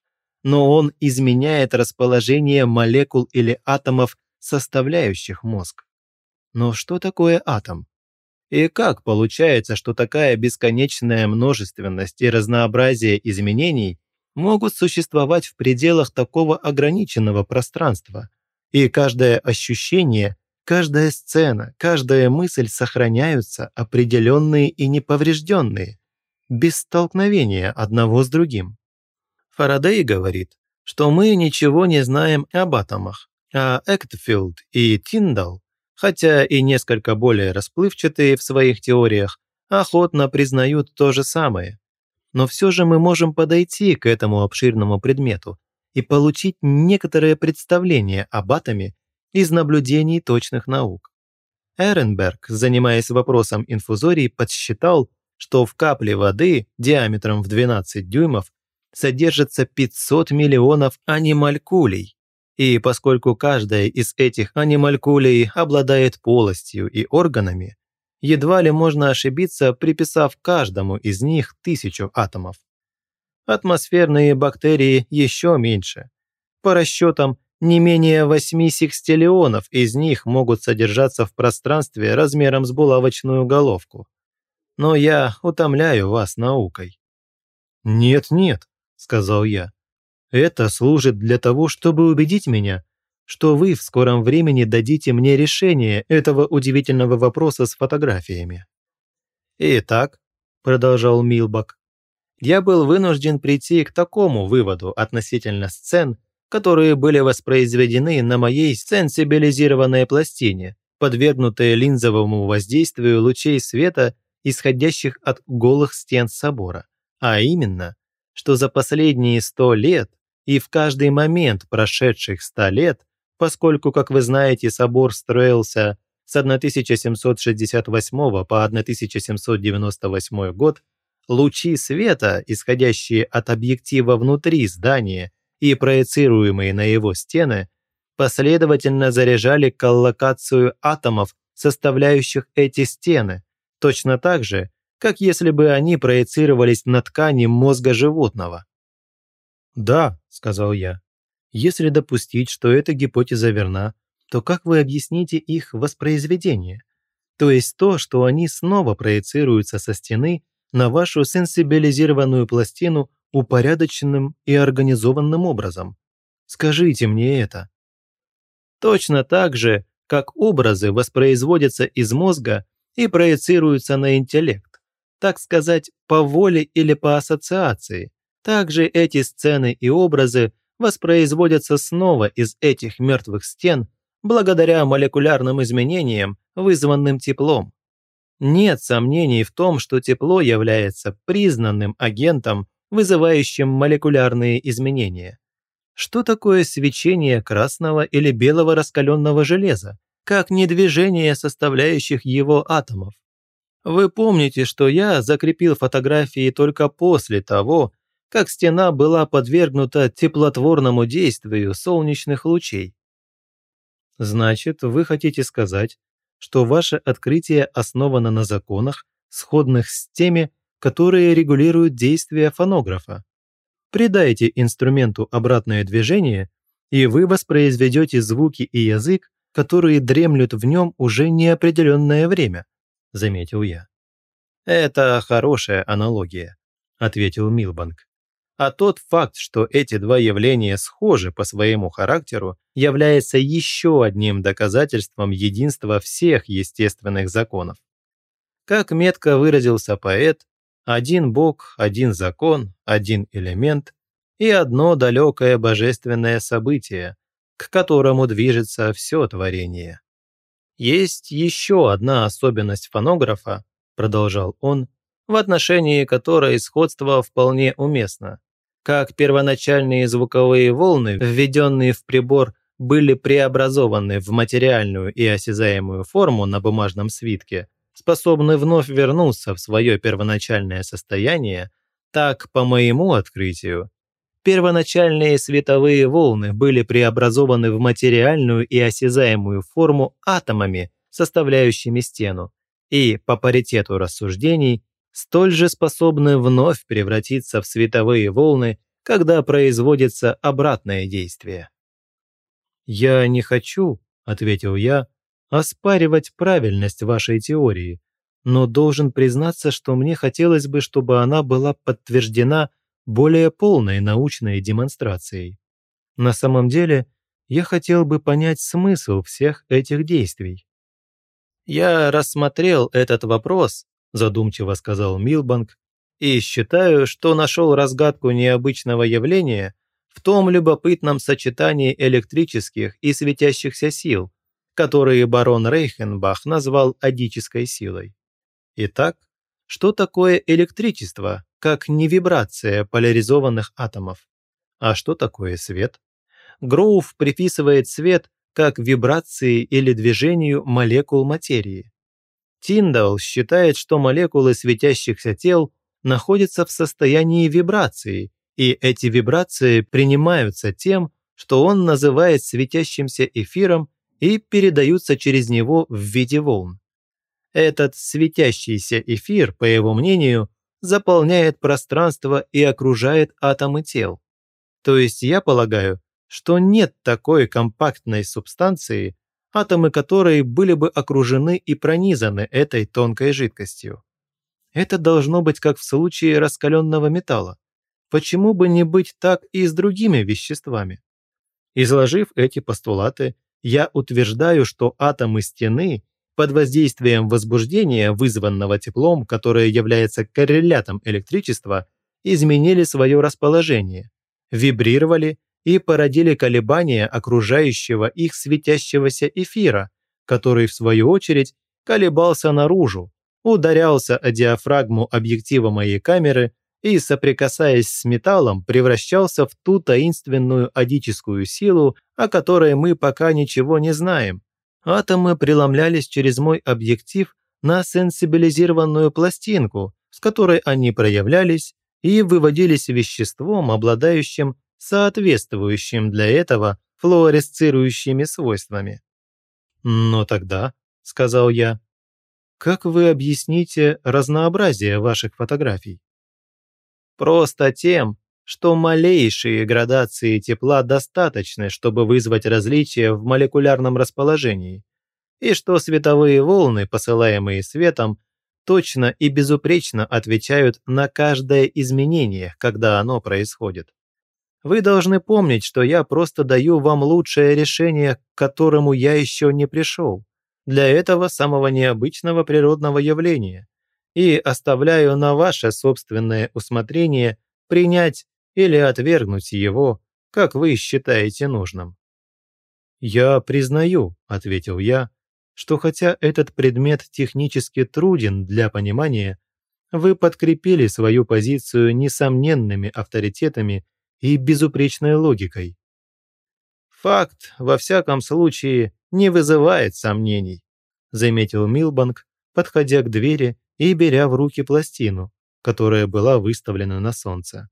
но он изменяет расположение молекул или атомов составляющих мозг. Но что такое атом? И как получается, что такая бесконечная множественность и разнообразие изменений могут существовать в пределах такого ограниченного пространства? И каждое ощущение, каждая сцена, каждая мысль сохраняются определенные и неповрежденные, без столкновения одного с другим. Фарадей говорит, что мы ничего не знаем об атомах, а Эктфилд и Тиндал, хотя и несколько более расплывчатые в своих теориях, охотно признают то же самое. Но все же мы можем подойти к этому обширному предмету и получить некоторое представление об атоме из наблюдений точных наук. Эренберг, занимаясь вопросом инфузорий, подсчитал, что в капле воды диаметром в 12 дюймов содержится 500 миллионов анималькулей, и поскольку каждая из этих анималькулей обладает полостью и органами, едва ли можно ошибиться, приписав каждому из них тысячу атомов. Атмосферные бактерии еще меньше. По расчетам, не менее 8 секстиллионов из них могут содержаться в пространстве размером с булавочную головку. но я утомляю вас наукой». «Нет-нет», – сказал я. «Это служит для того, чтобы убедить меня, что вы в скором времени дадите мне решение этого удивительного вопроса с фотографиями». «Итак», – продолжал Милбак, я был вынужден прийти к такому выводу относительно сцен, которые были воспроизведены на моей сенсибилизированной пластине, подвергнутые линзовому воздействию лучей света, исходящих от голых стен собора, а именно, что за последние сто лет и в каждый момент прошедших ста лет, поскольку, как вы знаете, собор строился с 1768 по 1798 год, лучи света, исходящие от объектива внутри здания и проецируемые на его стены, последовательно заряжали коллокацию атомов, составляющих эти стены, точно так же, как если бы они проецировались на ткани мозга животного. «Да», – сказал я, – «если допустить, что эта гипотеза верна, то как вы объясните их воспроизведение? То есть то, что они снова проецируются со стены на вашу сенсибилизированную пластину упорядоченным и организованным образом. Скажите мне это. Точно так же, как образы воспроизводятся из мозга и проецируются на интеллект, так сказать, по воле или по ассоциации, также эти сцены и образы воспроизводятся снова из этих мертвых стен благодаря молекулярным изменениям, вызванным теплом. Нет сомнений в том, что тепло является признанным агентом, вызывающим молекулярные изменения. Что такое свечение красного или белого раскаленного железа, как не движение составляющих его атомов? Вы помните, что я закрепил фотографии только после того, как стена была подвергнута теплотворному действию солнечных лучей. Значит, вы хотите сказать, что ваше открытие основано на законах, сходных с теми, которые регулируют действия фонографа. Придайте инструменту обратное движение, и вы воспроизведете звуки и язык, которые дремлют в нем уже неопределенное время», – заметил я. «Это хорошая аналогия», – ответил Милбанк. А тот факт, что эти два явления схожи по своему характеру, является еще одним доказательством единства всех естественных законов. Как метко выразился поэт, один Бог, один закон, один элемент и одно далекое божественное событие, к которому движется все творение. Есть еще одна особенность фонографа, продолжал он, в отношении которой сходство вполне уместно как первоначальные звуковые волны, введенные в прибор, были преобразованы в материальную и осязаемую форму на бумажном свитке, способны вновь вернуться в свое первоначальное состояние, так, по моему открытию, первоначальные световые волны были преобразованы в материальную и осязаемую форму атомами, составляющими стену, и, по паритету рассуждений, столь же способны вновь превратиться в световые волны, когда производится обратное действие. «Я не хочу», – ответил я, – «оспаривать правильность вашей теории, но должен признаться, что мне хотелось бы, чтобы она была подтверждена более полной научной демонстрацией. На самом деле, я хотел бы понять смысл всех этих действий. Я рассмотрел этот вопрос задумчиво сказал Милбанк, и считаю, что нашел разгадку необычного явления в том любопытном сочетании электрических и светящихся сил, которые барон Рейхенбах назвал адической силой. Итак, что такое электричество, как не вибрация поляризованных атомов? А что такое свет? Гроув приписывает свет как вибрации или движению молекул материи. Тиндал считает, что молекулы светящихся тел находятся в состоянии вибрации, и эти вибрации принимаются тем, что он называет светящимся эфиром и передаются через него в виде волн. Этот светящийся эфир, по его мнению, заполняет пространство и окружает атомы тел. То есть я полагаю, что нет такой компактной субстанции, атомы которой были бы окружены и пронизаны этой тонкой жидкостью. Это должно быть как в случае раскаленного металла. Почему бы не быть так и с другими веществами? Изложив эти постулаты, я утверждаю, что атомы стены под воздействием возбуждения, вызванного теплом, которое является коррелятом электричества, изменили свое расположение, вибрировали и породили колебания окружающего их светящегося эфира, который, в свою очередь, колебался наружу, ударялся о диафрагму объектива моей камеры и, соприкасаясь с металлом, превращался в ту таинственную адическую силу, о которой мы пока ничего не знаем. Атомы преломлялись через мой объектив на сенсибилизированную пластинку, с которой они проявлялись и выводились веществом, обладающим соответствующим для этого флуоресцирующими свойствами. «Но тогда», – сказал я, – «как вы объясните разнообразие ваших фотографий?» «Просто тем, что малейшие градации тепла достаточны, чтобы вызвать различия в молекулярном расположении, и что световые волны, посылаемые светом, точно и безупречно отвечают на каждое изменение, когда оно происходит. Вы должны помнить, что я просто даю вам лучшее решение, к которому я еще не пришел, для этого самого необычного природного явления, и оставляю на ваше собственное усмотрение принять или отвергнуть его, как вы считаете нужным. «Я признаю», – ответил я, – «что хотя этот предмет технически труден для понимания, вы подкрепили свою позицию несомненными авторитетами и безупречной логикой. «Факт, во всяком случае, не вызывает сомнений», заметил Милбанк, подходя к двери и беря в руки пластину, которая была выставлена на солнце.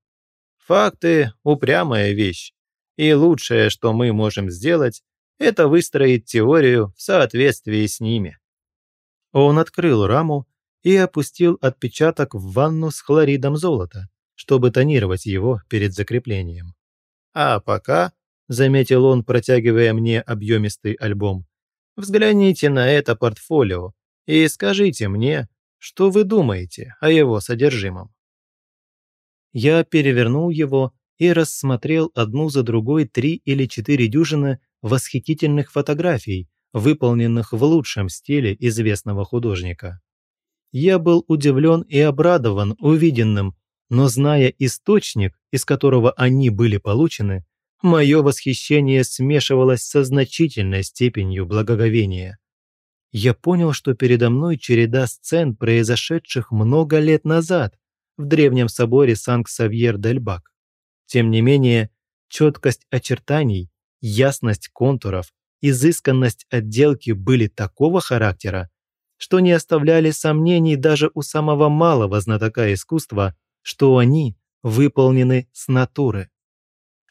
Факты – упрямая вещь, и лучшее, что мы можем сделать, это выстроить теорию в соответствии с ними. Он открыл раму и опустил отпечаток в ванну с хлоридом золота, чтобы тонировать его перед закреплением. А пока, заметил он, протягивая мне объемистый альбом, взгляните на это портфолио и скажите мне, что вы думаете о его содержимом. Я перевернул его и рассмотрел одну за другой три или четыре дюжины восхитительных фотографий, выполненных в лучшем стиле известного художника. Я был удивлен и обрадован увиденным, но зная источник, из которого они были получены, мое восхищение смешивалось со значительной степенью благоговения. Я понял, что передо мной череда сцен, произошедших много лет назад, в древнем соборе Санкт-Савьер-дель-Бак. Тем не менее, четкость очертаний, ясность контуров, изысканность отделки были такого характера, что не оставляли сомнений даже у самого малого знатока искусства, что они выполнены с натуры.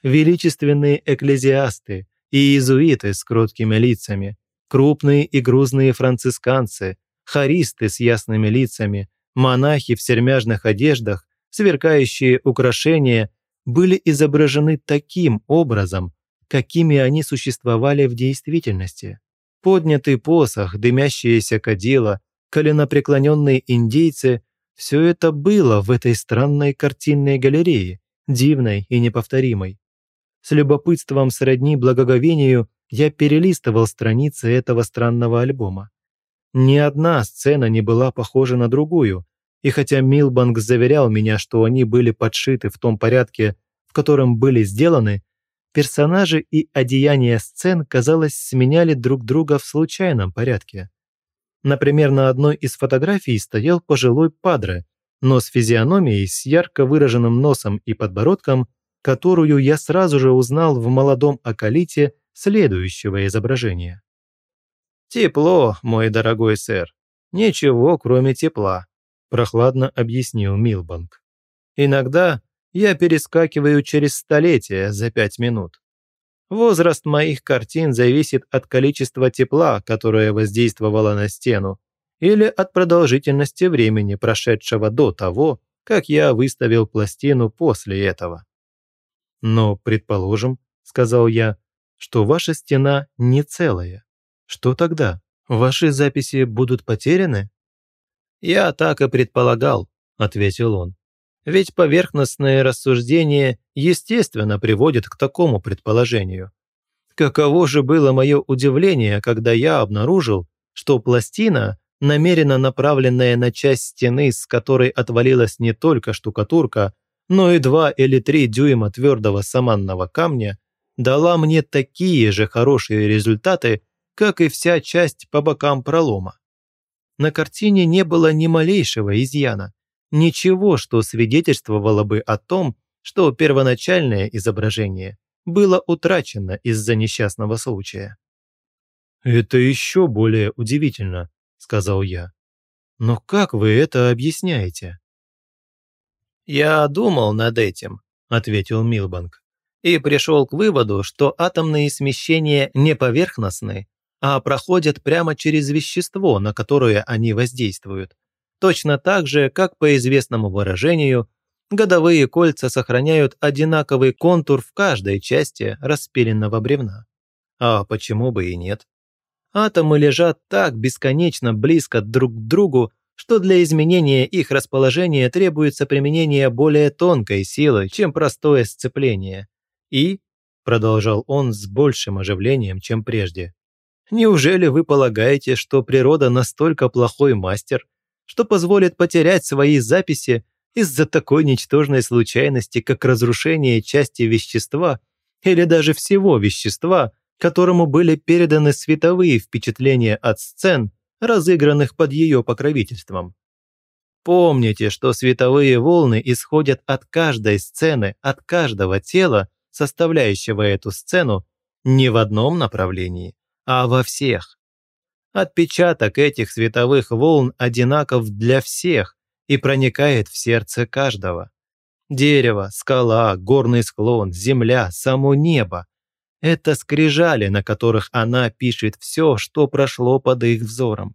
Величественные экклезиасты и иезуиты с кроткими лицами, крупные и грузные францисканцы, харисты с ясными лицами, Монахи в сермяжных одеждах, сверкающие украшения были изображены таким образом, какими они существовали в действительности. Поднятый посох, дымящиеся кадила, коленопреклоненные индейцы – все это было в этой странной картинной галерее, дивной и неповторимой. С любопытством сродни благоговению я перелистывал страницы этого странного альбома. Ни одна сцена не была похожа на другую, и хотя Милбанк заверял меня, что они были подшиты в том порядке, в котором были сделаны, персонажи и одеяния сцен, казалось, сменяли друг друга в случайном порядке. Например, на одной из фотографий стоял пожилой падре, но с физиономией, с ярко выраженным носом и подбородком, которую я сразу же узнал в молодом акалите следующего изображения. «Тепло, мой дорогой сэр. Ничего, кроме тепла», – прохладно объяснил Милбанк. «Иногда я перескакиваю через столетия за пять минут. Возраст моих картин зависит от количества тепла, которое воздействовало на стену, или от продолжительности времени, прошедшего до того, как я выставил пластину после этого. «Но, предположим, — сказал я, — что ваша стена не целая. Что тогда? Ваши записи будут потеряны? «Я так и предполагал», – ответил он. «Ведь поверхностные рассуждения естественно приводят к такому предположению. Каково же было мое удивление, когда я обнаружил, что пластина, намеренно направленная на часть стены, с которой отвалилась не только штукатурка, но и два или три дюйма твердого саманного камня, дала мне такие же хорошие результаты, как и вся часть по бокам пролома. На картине не было ни малейшего изъяна, ничего, что свидетельствовало бы о том, что первоначальное изображение было утрачено из-за несчастного случая. «Это еще более удивительно», – сказал я. «Но как вы это объясняете?» «Я думал над этим», – ответил Милбанк, «и пришел к выводу, что атомные смещения не поверхностны, а проходят прямо через вещество, на которое они воздействуют. Точно так же, как по известному выражению, годовые кольца сохраняют одинаковый контур в каждой части распиленного бревна. А почему бы и нет? Атомы лежат так бесконечно близко друг к другу, что для изменения их расположения требуется применение более тонкой силы, чем простое сцепление. И, продолжал он с большим оживлением, чем прежде, неужели вы полагаете, что природа настолько плохой мастер, что позволит потерять свои записи из-за такой ничтожной случайности, как разрушение части вещества или даже всего вещества, которому были переданы световые впечатления от сцен, разыгранных под ее покровительством. Помните, что световые волны исходят от каждой сцены, от каждого тела, составляющего эту сцену, не в одном направлении, а во всех. Отпечаток этих световых волн одинаков для всех и проникает в сердце каждого. Дерево, скала, горный склон, земля, само небо это скрижали, на которых она пишет все, что прошло под их взором.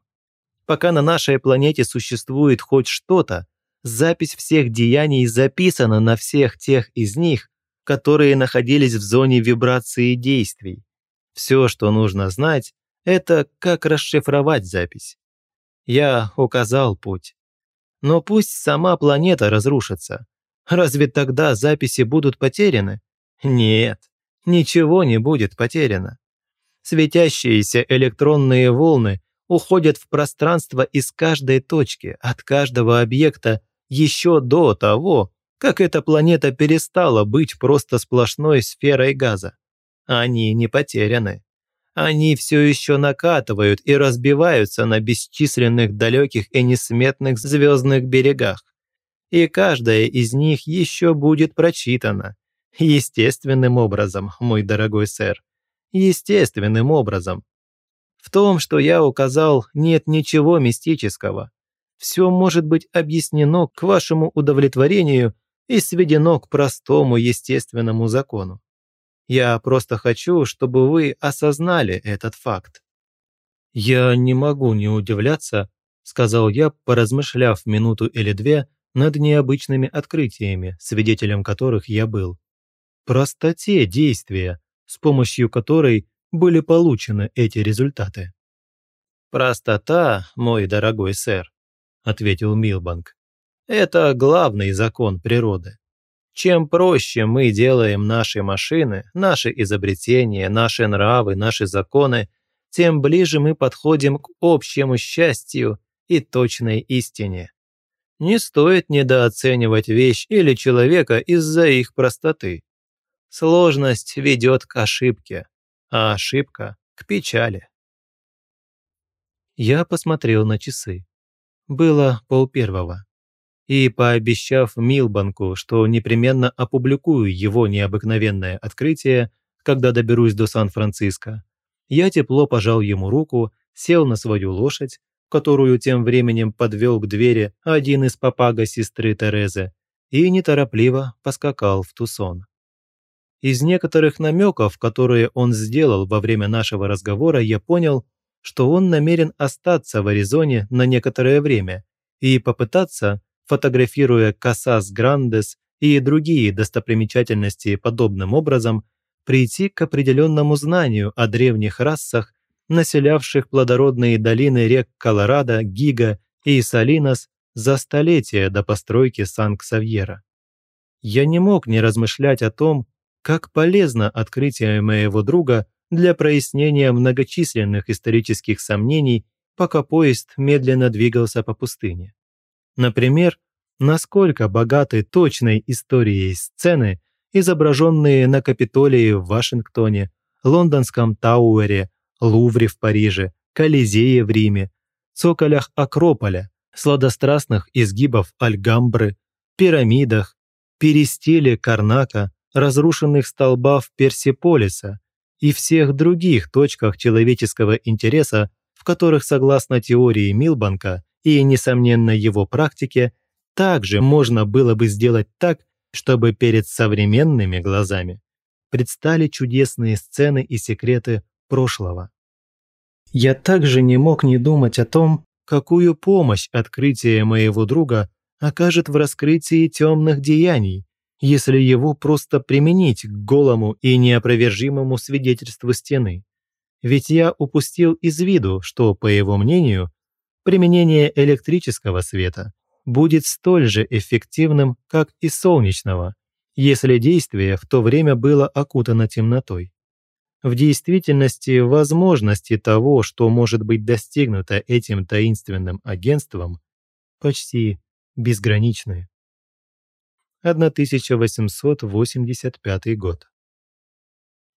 Пока на нашей планете существует хоть что-то, запись всех деяний записана на всех тех из них, которые находились в зоне вибрации действий. Все, что нужно знать, это как расшифровать запись. Я указал путь. Но пусть сама планета разрушится. Разве тогда записи будут потеряны? Нет ничего не будет потеряно. Светящиеся электронные волны уходят в пространство из каждой точки, от каждого объекта еще до того, как эта планета перестала быть просто сплошной сферой газа. Они не потеряны. Они все еще накатывают и разбиваются на бесчисленных далеких и несметных звездных берегах. И каждая из них еще будет прочитана, Естественным образом, мой дорогой сэр. Естественным образом. В том, что я указал, нет ничего мистического. Все может быть объяснено к вашему удовлетворению и сведено к простому естественному закону. Я просто хочу, чтобы вы осознали этот факт. «Я не могу не удивляться», – сказал я, поразмышляв минуту или две над необычными открытиями, свидетелем которых я был простоте действия, с помощью которой были получены эти результаты. «Простота, мой дорогой сэр», – ответил Милбанк, – «это главный закон природы. Чем проще мы делаем наши машины, наши изобретения, наши нравы, наши законы, тем ближе мы подходим к общему счастью и точной истине. Не стоит недооценивать вещь или человека из-за их простоты. Сложность ведет к ошибке, а ошибка – к печали. Я посмотрел на часы. Было полпервого. И, пообещав Милбанку, что непременно опубликую его необыкновенное открытие, когда доберусь до Сан-Франциско, я тепло пожал ему руку, сел на свою лошадь, которую тем временем подвел к двери один из папага сестры Терезы, и неторопливо поскакал в Тусон. Из некоторых намеков, которые он сделал во время нашего разговора, я понял, что он намерен остаться в Аризоне на некоторое время и попытаться, фотографируя Касас Грандес и другие достопримечательности подобным образом, прийти к определенному знанию о древних расах, населявших плодородные долины рек Колорадо, Гига и Салинос за столетие до постройки Сан-Ксавьера. Я не мог не размышлять о том, как полезно открытие моего друга для прояснения многочисленных исторических сомнений, пока поезд медленно двигался по пустыне. Например, насколько богаты точной историей сцены, изображенные на Капитолии в Вашингтоне, Лондонском Тауэре, Лувре в Париже, Колизее в Риме, цоколях Акрополя, сладострастных изгибов Альгамбры, пирамидах, перистиле Карнака, разрушенных столбах Персиполиса и всех других точках человеческого интереса, в которых, согласно теории Милбанка и, несомненно, его практике, также можно было бы сделать так, чтобы перед современными глазами предстали чудесные сцены и секреты прошлого. Я также не мог не думать о том, какую помощь открытие моего друга окажет в раскрытии темных деяний, если его просто применить к голому и неопровержимому свидетельству стены. Ведь я упустил из виду, что, по его мнению, применение электрического света будет столь же эффективным, как и солнечного, если действие в то время было окутано темнотой. В действительности возможности того, что может быть достигнуто этим таинственным агентством, почти безграничны. 1885 год.